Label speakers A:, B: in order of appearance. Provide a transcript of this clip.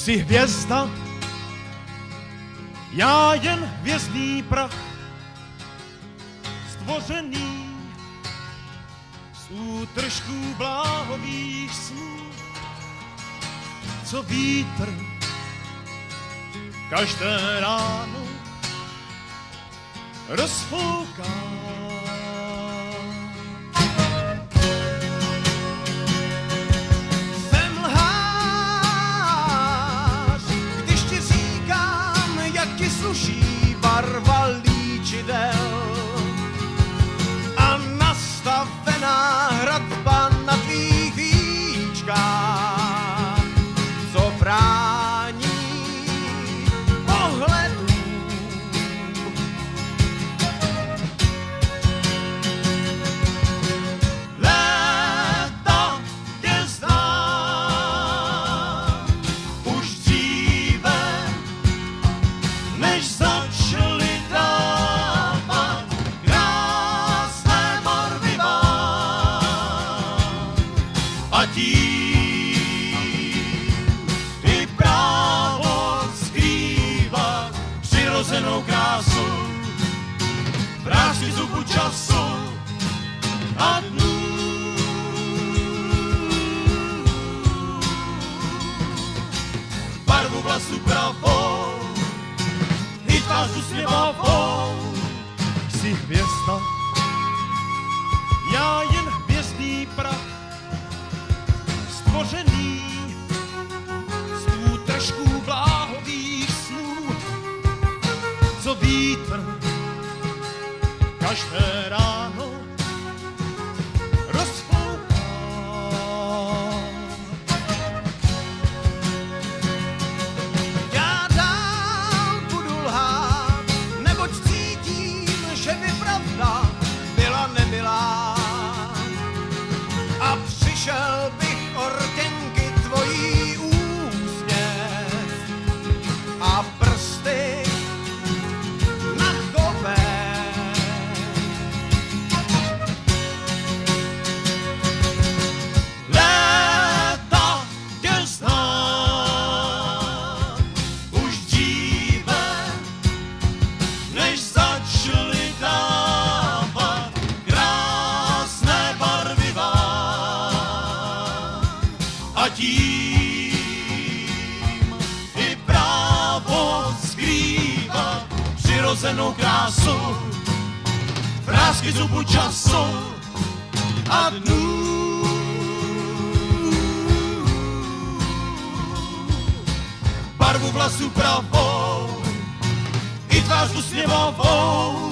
A: Jsi hvězda, já jen hvězdný prach, stvořený z útržků bláhových snů, co vítr každé ráno rozfouká. far valigie del zubu času a dnů. Barvu vlasů pravou, i tvář usměvavou. Jsi hvězda, já jen hvězdný prach, stvořený z útržků bláhových snů, co vítr každé ráno přirozenou krásu, vrázky zubu času a dnů. Barvu vlasů pravou, i tvář usměvavou,